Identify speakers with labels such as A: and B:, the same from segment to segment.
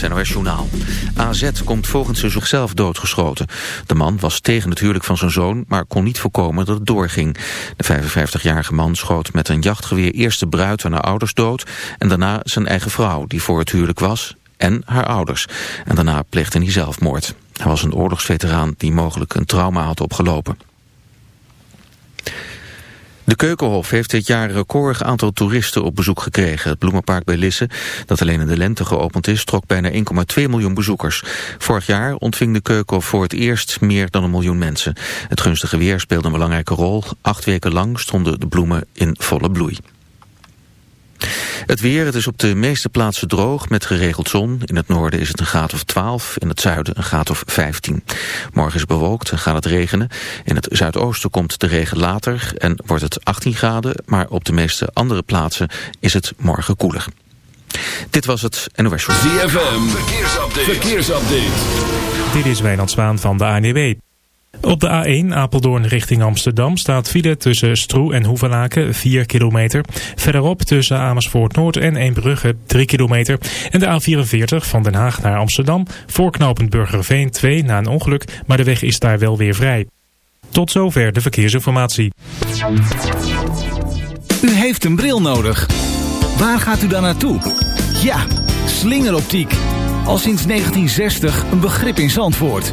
A: het NOS Journaal. AZ komt volgens zichzelf doodgeschoten. De man was tegen het huwelijk van zijn zoon, maar kon niet voorkomen dat het doorging. De 55-jarige man schoot met een jachtgeweer eerst de bruid en haar ouders dood... en daarna zijn eigen vrouw, die voor het huwelijk was, en haar ouders. En daarna pleegde hij zelfmoord. Hij was een oorlogsveteraan die mogelijk een trauma had opgelopen. De Keukenhof heeft dit jaar een record aantal toeristen op bezoek gekregen. Het Bloemenpark bij Lisse, dat alleen in de lente geopend is, trok bijna 1,2 miljoen bezoekers. Vorig jaar ontving de Keukenhof voor het eerst meer dan een miljoen mensen. Het gunstige weer speelde een belangrijke rol. Acht weken lang stonden de bloemen in volle bloei. Het weer, het is op de meeste plaatsen droog met geregeld zon. In het noorden is het een graad of 12, in het zuiden een graad of 15. Morgen is bewolkt en gaat het regenen. In het zuidoosten komt de regen later en wordt het 18 graden... maar op de meeste andere plaatsen is het morgen koeler. Dit was het NOS Show.
B: ZFM, verkeersupdate. verkeersupdate.
C: Dit is Wijnand Zwaan van de ANWB. Op de A1 Apeldoorn richting Amsterdam staat file tussen Stroe en Hoevelaken 4 kilometer. Verderop tussen Amersfoort Noord en Eembrugge 3 kilometer. En de A44 van Den Haag naar Amsterdam voorknopend Burgerveen 2 na een ongeluk, maar de weg is daar wel weer vrij. Tot zover de verkeersinformatie.
D: U heeft een bril nodig. Waar gaat u dan naartoe? Ja, slingeroptiek. Al sinds 1960 een begrip in Zandvoort.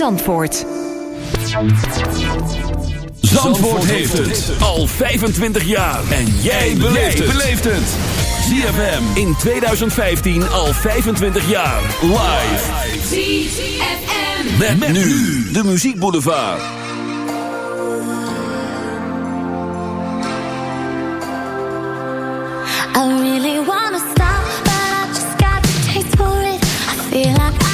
E: Zandvoort.
B: Zandvoort heeft het al 25 jaar. En jij beleeft het. ZFM in 2015 al 25 jaar. Live. ZFM. Met, met nu de muziekboulevard.
F: I really wanna stop, but I just got the taste for it. I feel like I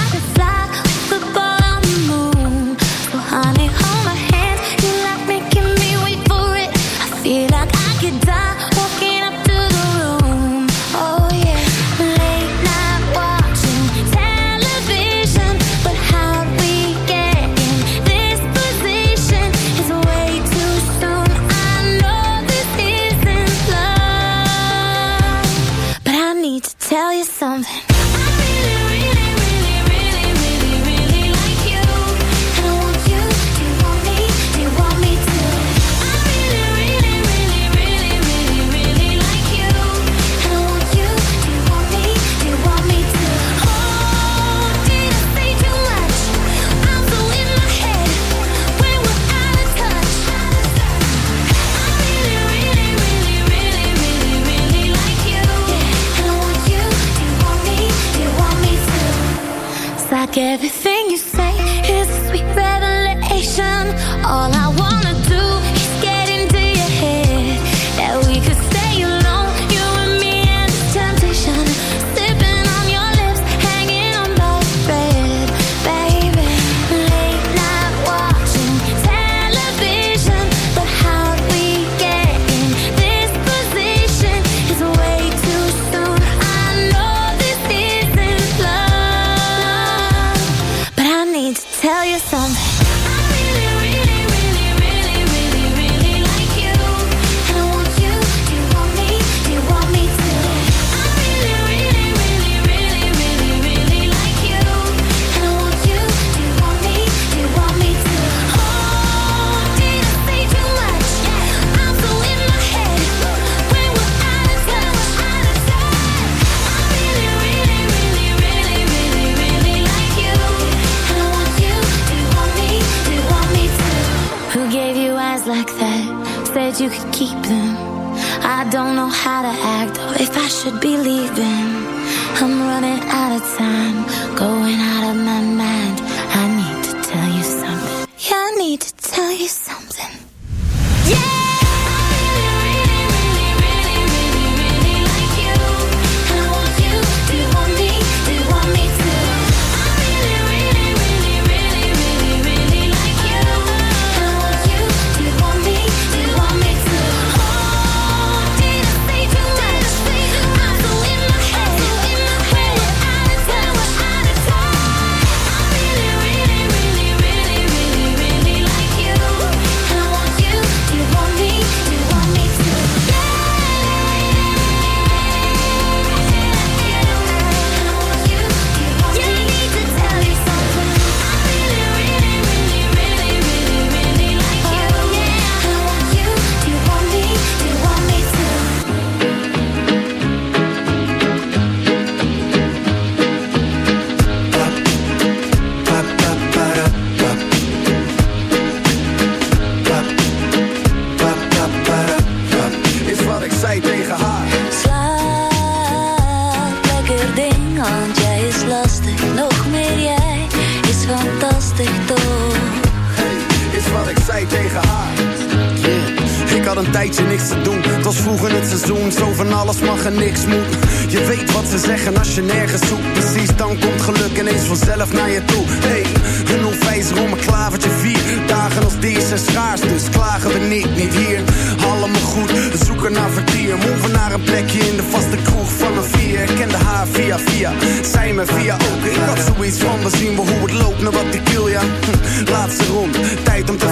F: I'm running out of time, going out of my mind.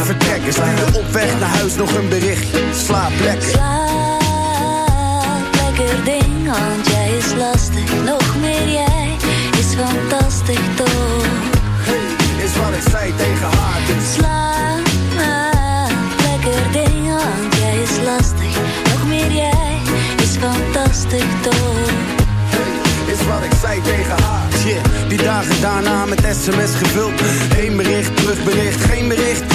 F: vertrek. Is op weg naar huis nog een bericht. Slaap lekker. Slaap lekker ding, want jij is lastig. Nog meer jij is fantastisch toch. Hey, is wat ik zei tegen haar. Dus. Slaap lekker ding, want jij is lastig. Nog meer jij is fantastisch toch is wat ik zei tegen haar. Yeah. Die dagen daarna met sms gevuld. Eén bericht, terugbericht, geen bericht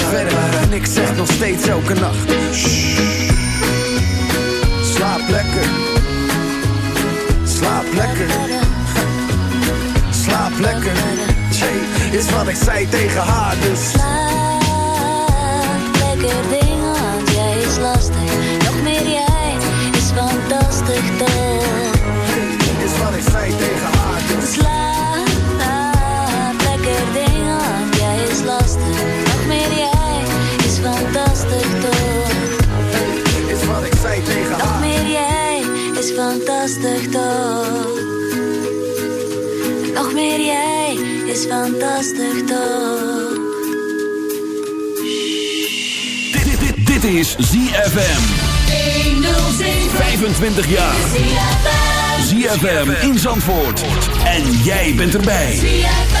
B: zeg nog steeds elke nacht. Shh. Slaap lekker. Slaap lekker. Slaap lekker. Jay, is wat ik zei tegen haar, dus. is fantastisch toch? Nog meer jij is fantastisch toch? Dit, dit, dit, is ZFM. 25 jaar. ZFM in Zandvoort. En jij bent erbij. ZFM.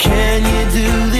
B: Can you
G: do this?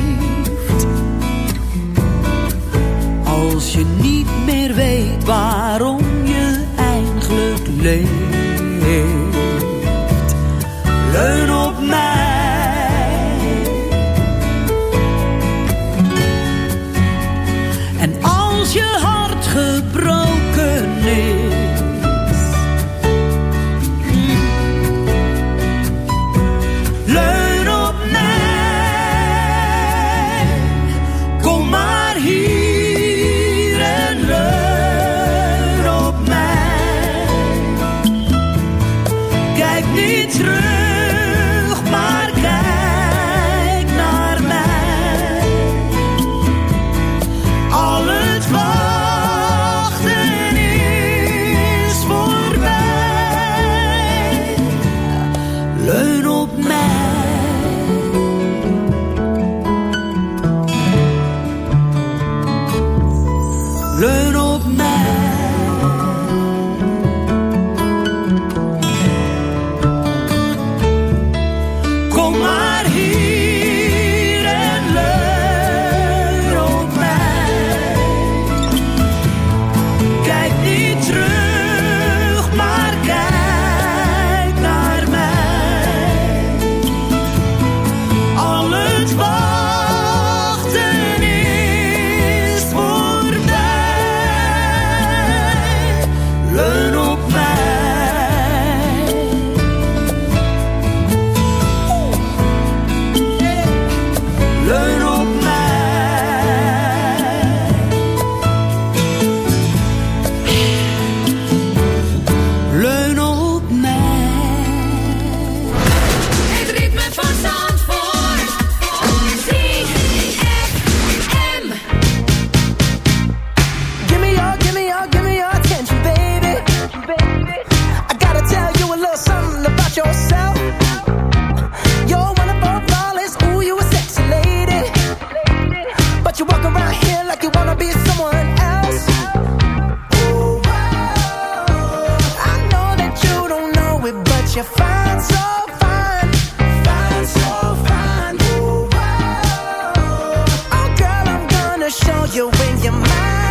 H: all you in
B: your mind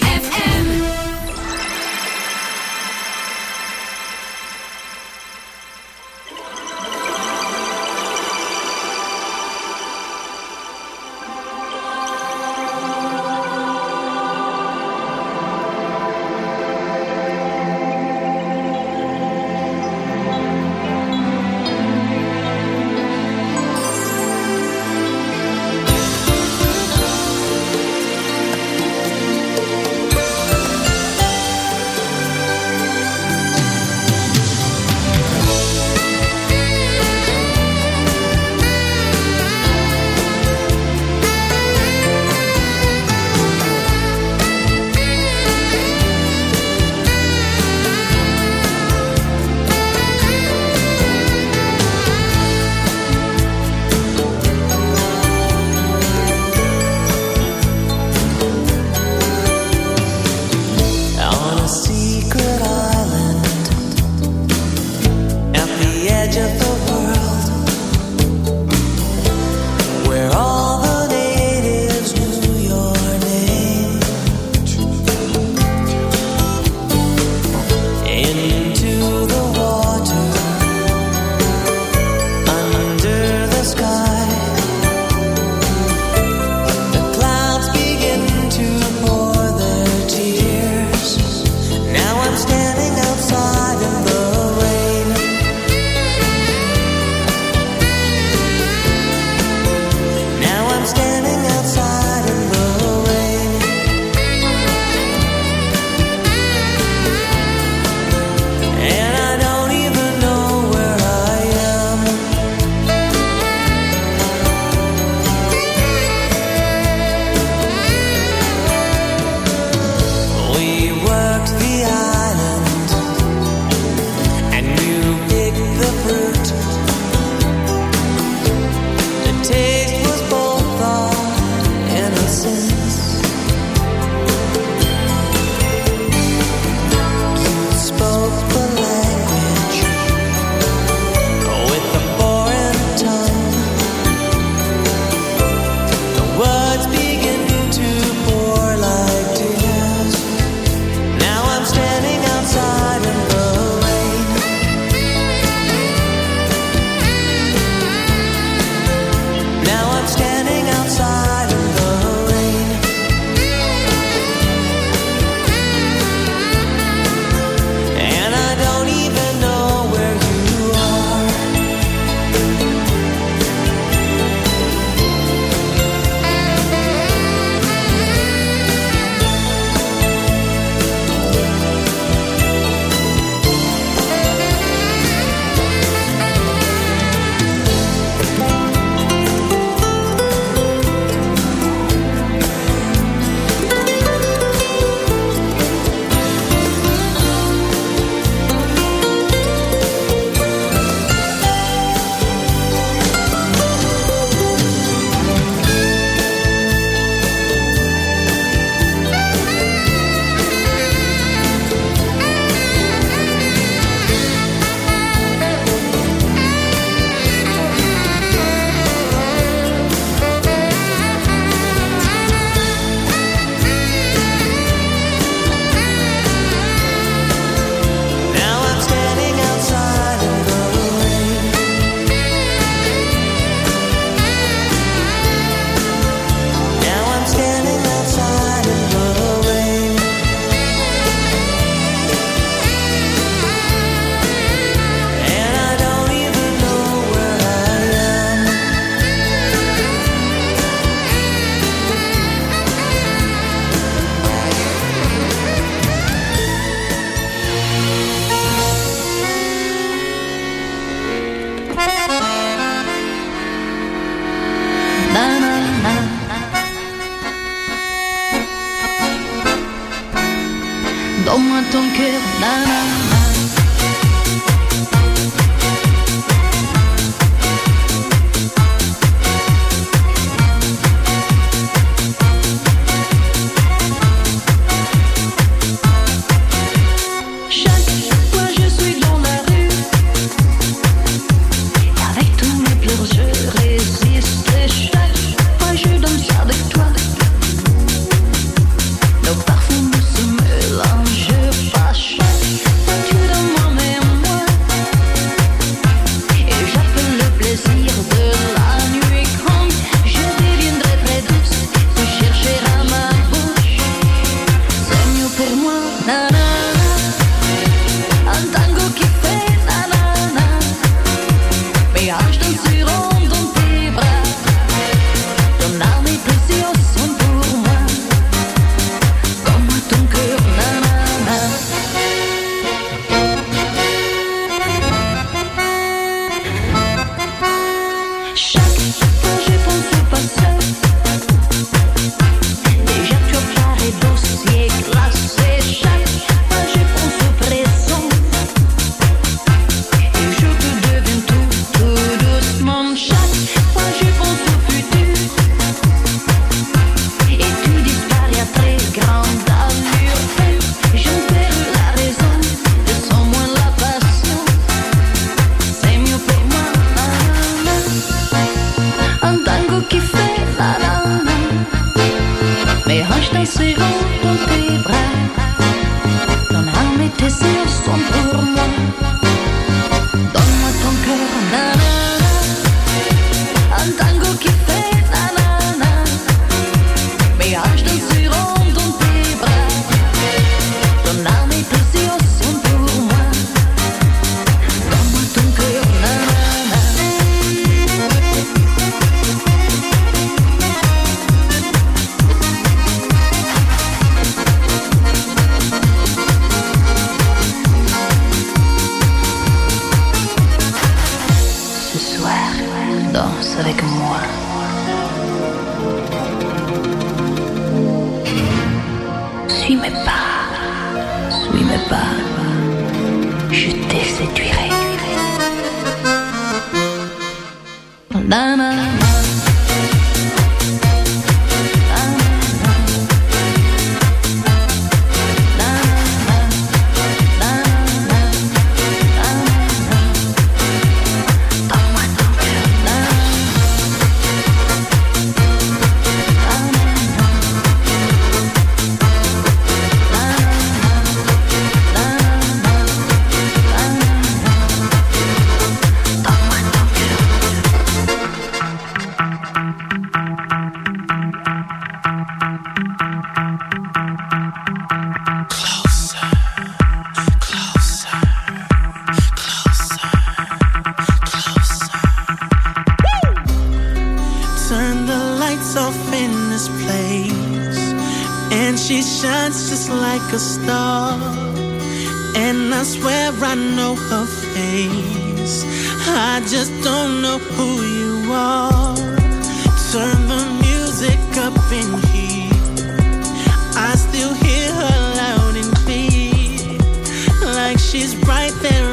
I: she's right there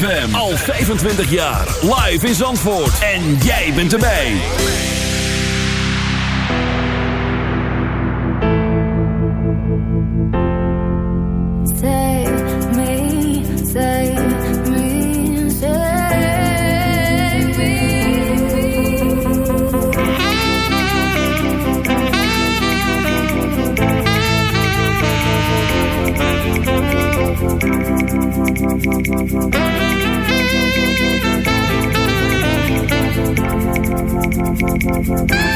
B: ZFM. Al 25 jaar. Live in Zandvoort. En jij bent erbij.
J: Save me, save me, me. Save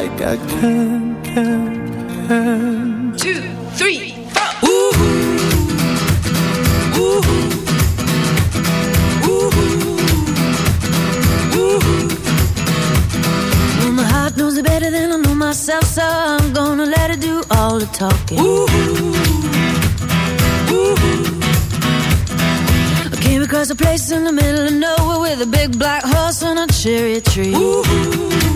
J: like I can,
I: can, can.
K: Two, three, four.
I: Ooh, ooh, ooh, ooh.
L: Well, my heart knows it better than I know myself, so I'm gonna let it do all the talking.
I: Ooh, ooh.
L: I came across a place in the middle of nowhere with a big black horse and a cherry tree.
I: Ooh, ooh.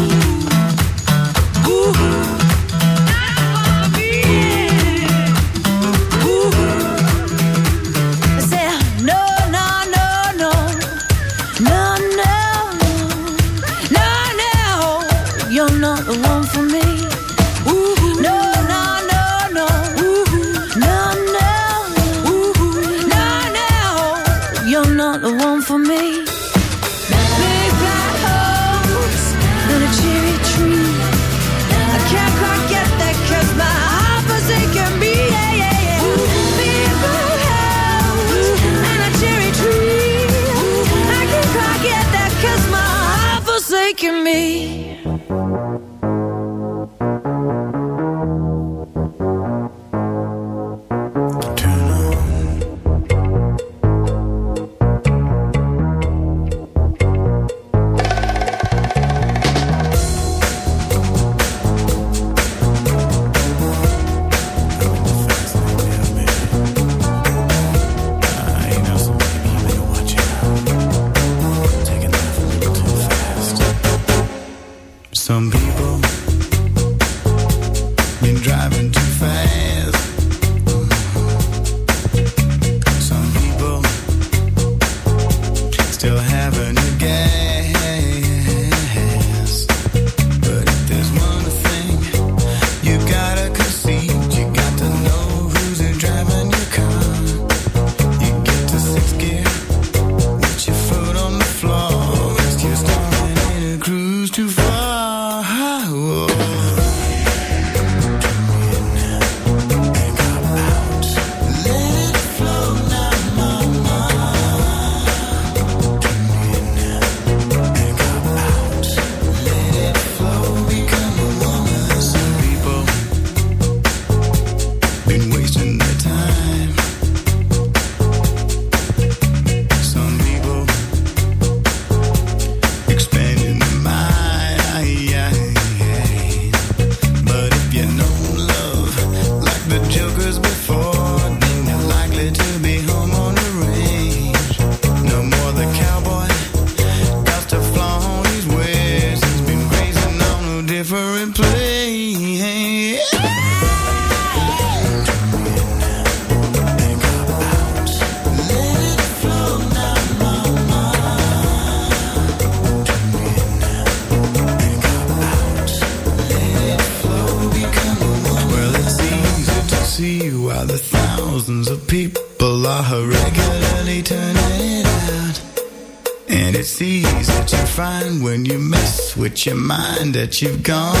L: That
K: you've gone